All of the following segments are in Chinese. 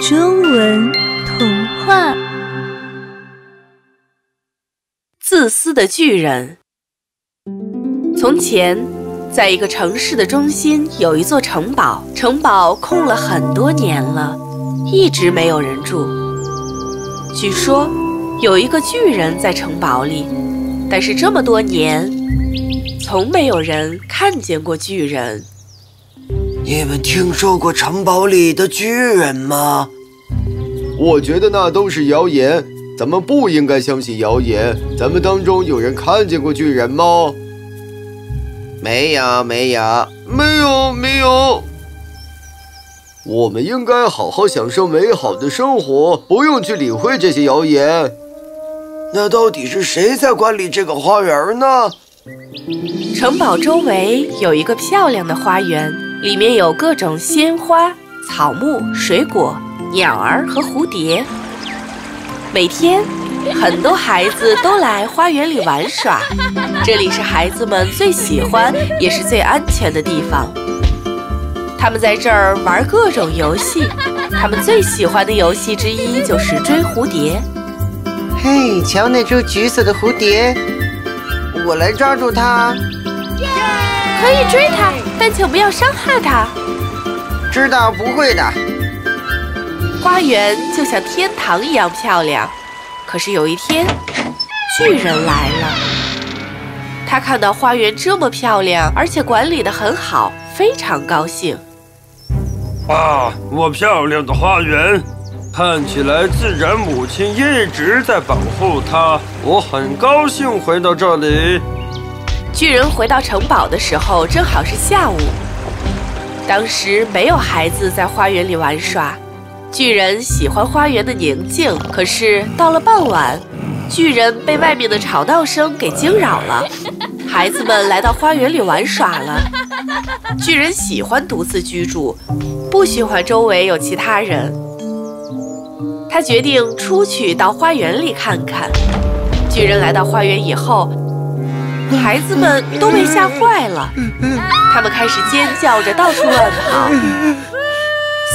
中文童话：自私的巨人。从前，在一个城市的中心有一座城堡，城堡空了很多年了，一直没有人住。据说，有一个巨人在城堡里，但是这么多年，从没有人看见过巨人。你们听说过城堡里的巨人吗？我觉得那都是谣言，咱们不应该相信谣言。咱们当中有人看见过巨人吗？没有，没有，没有，没有。我们应该好好享受美好的生活，不用去理会这些谣言。那到底是谁在管理这个花园呢？城堡周围有一个漂亮的花园。里面有各种鲜花、草木、水果、鸟儿和蝴蝶。每天，很多孩子都来花园里玩耍。这里是孩子们最喜欢也是最安全的地方。他们在这儿玩各种游戏。他们最喜欢的游戏之一就是追蝴蝶。嘿，瞧那只橘色的蝴蝶，我来抓住它。可以追他，但请不要伤害他。知道不会的。花园就像天堂一样漂亮，可是有一天，巨人来了。他看到花园这么漂亮，而且管理得很好，非常高兴。啊，我漂亮的花园，看起来自然母亲一直在保护它。我很高兴回到这里。巨人回到城堡的时候，正好是下午。当时没有孩子在花园里玩耍。巨人喜欢花园的宁静，可是到了傍晚，巨人被外面的吵闹声给惊扰了。孩子们来到花园里玩耍了。巨人喜欢独自居住，不喜欢周围有其他人。他决定出去到花园里看看。巨人来到花园以后。孩子们都被吓坏了，他们开始尖叫着到处乱跑，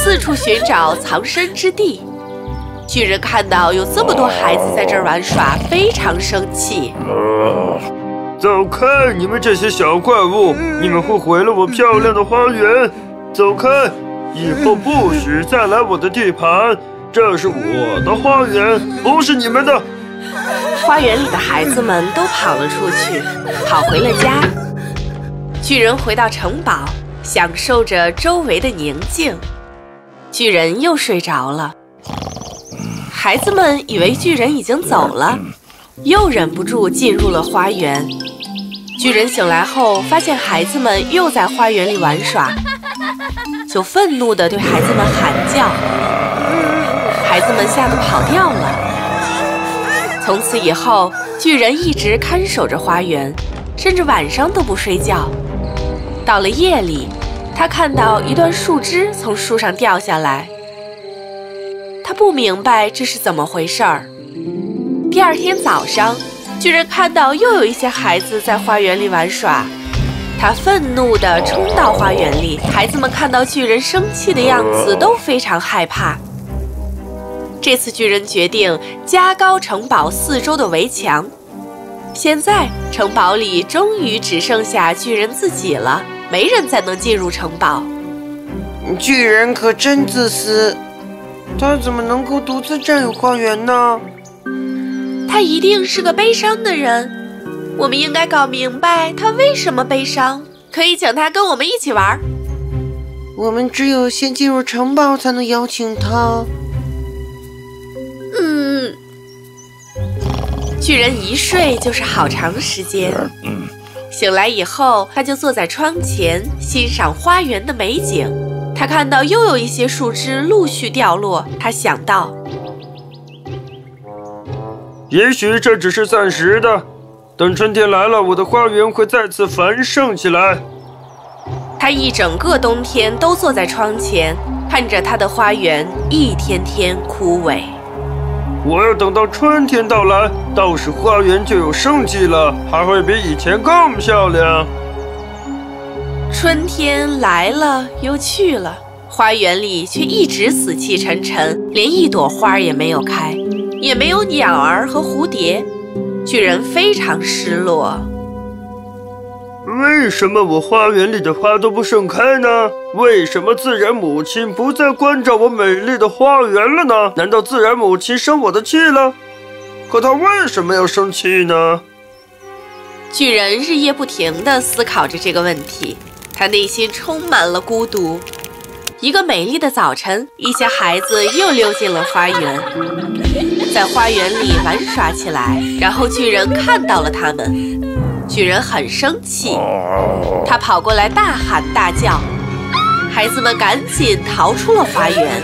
四处寻找藏身之地。巨人看到有这么多孩子在这儿玩耍，非常生气。走开，你们这些小怪物！你们会毁了我漂亮的花园。走开，以后不许再来我的地盘。这是我的花园，不是你们的。花园里的孩子们都跑了出去，跑回了家。巨人回到城堡，享受着周围的宁静。巨人又睡着了。孩子们以为巨人已经走了，又忍不住进入了花园。巨人醒来后，发现孩子们又在花园里玩耍，就愤怒地对孩子们喊叫。孩子们吓得跑掉了。从此以后，巨人一直看守着花园，甚至晚上都不睡觉。到了夜里，他看到一段树枝从树上掉下来，他不明白这是怎么回事儿。第二天早上，巨人看到又有一些孩子在花园里玩耍，他愤怒地冲到花园里。孩子们看到巨人生气的样子，都非常害怕。这次巨人决定加高城堡四周的围墙。现在城堡里终于只剩下巨人自己了，没人再能进入城堡。巨人可真自私，他怎么能够独自占有花园呢？他一定是个悲伤的人。我们应该搞明白他为什么悲伤，可以请他跟我们一起玩。我们只有先进入城堡，才能邀请他。巨人一睡就是好长时间，醒来以后，他就坐在窗前欣赏花园的美景。他看到又有一些树枝陆续掉落，他想到，也许这只是暂时的，等春天来了，我的花园会再次繁盛起来。他一整个冬天都坐在窗前，看着他的花园一天天枯萎。我要等到春天到来，到时花园就有生机了，还会比以前更漂亮。春天来了又去了，花。园里却一直死气沉沉，连一朵花也没有开，也没有鸟儿和蝴蝶。巨人非常失落。为什么我花园里的花都不盛开呢？为什么自然母亲不再关照我美丽的花园了呢？难道自然母亲生我的气了？可她为什么要生气呢？巨人日夜不停地思考着这个问题，他内心充满了孤独。一个美丽的早晨，一些孩子又溜进了花园，在花园里玩耍起来。然后巨人看到了他们，巨人很生气，他跑过来大喊大叫，孩子们赶紧逃出了花园，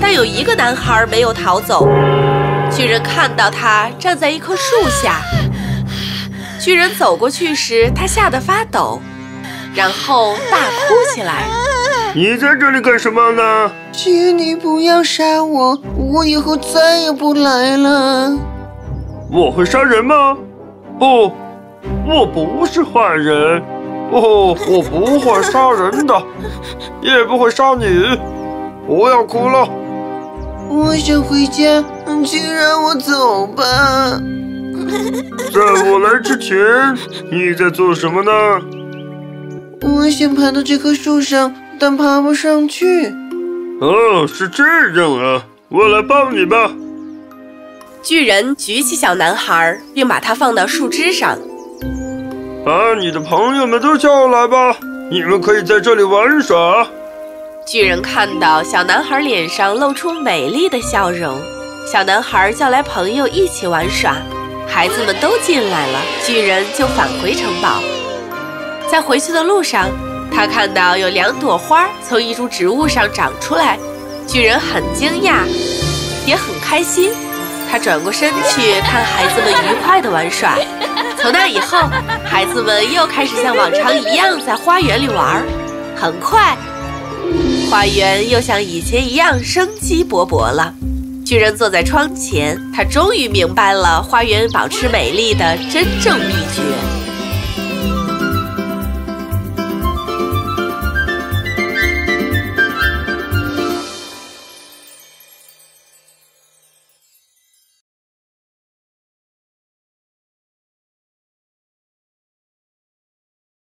但有一个男孩没有逃走。巨人看到他站在一棵树下。巨人走过去时，他吓得发抖，然后大哭起来。你在这里干什么呢？请你不要杀我，我以后再也不来了。我会杀人吗？不，我不是坏人。哦，我不会杀人的，也不会杀你。不要哭了。我想回家，请让我走吧。在我来之前，你在做什么呢？我想爬到这棵树上，但爬不上去。哦，是这样啊，我来帮你吧。巨人举起小男孩，并把他放到树枝上。把你的朋友们都叫来吧，你们可以在这里玩耍。巨人看到小男孩脸上露出美丽的笑容，小男孩叫来朋友一起玩耍。孩子们都进来了，巨人就返回城堡。在回去的路上，他看到有两朵花从一株植物上长出来，巨人很惊讶，也很开心。他转过身去看孩子们愉快地玩耍。从那以后，孩子们又开始像往常一样在花园里玩。很快，花园又像以前一样生机勃勃了。巨人坐在窗前，他终于明白了花园保持美丽的真正秘诀。